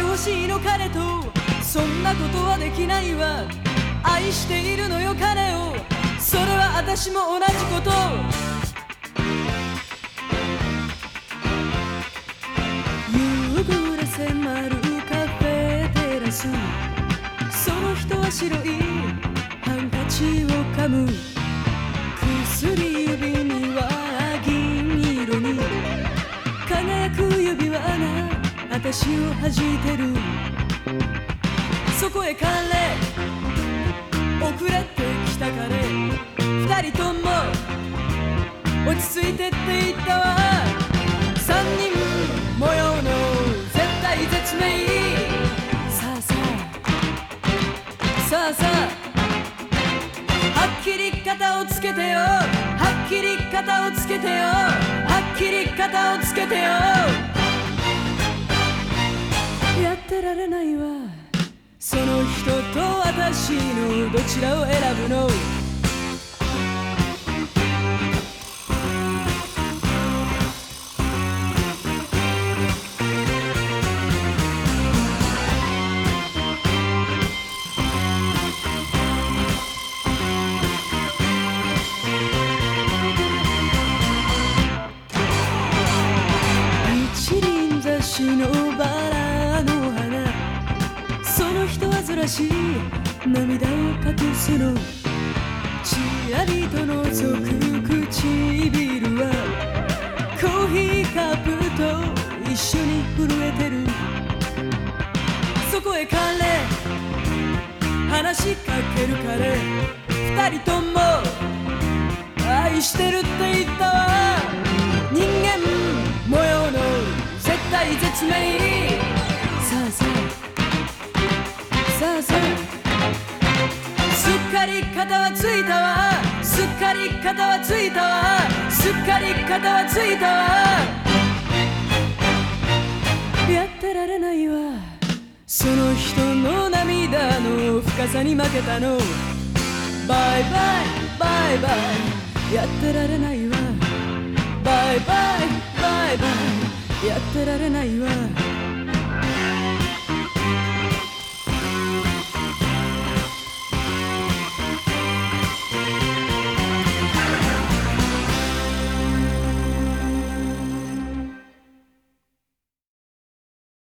よ彼と。そんなことはできないわ。愛しているのよ彼を。それは私も同じこと。夕暮れ迫るカフェテラス。その人は白いハンカチを噛む。私を弾いてる。そこへ彼遅れてきた彼。二人とも落ち着いてって言ったわ。三人模様の絶対絶命。さあさあさあさあはっきり肩をつけてよ。はっきり肩をつけてよ。はっきり肩をつけてよ。と私のどちらを選ぶの一輪雑誌のバラの花。その人はずらしい。涙を隠すの。ちらりと覗く唇はコーヒーカップと一緒に震えてる。そこへ彼話しかける彼二人とも愛してるって言ったわ。人間模様の絶対絶命。さあさあさあさあ。っかり肩はついたわ。すっかり肩はついたわ。すっかり肩はついたわ。やってられないわ。その人の涙の深さに負けたの。バイバイバイバイやってられないわバイバイバイバイ。やってられないわ。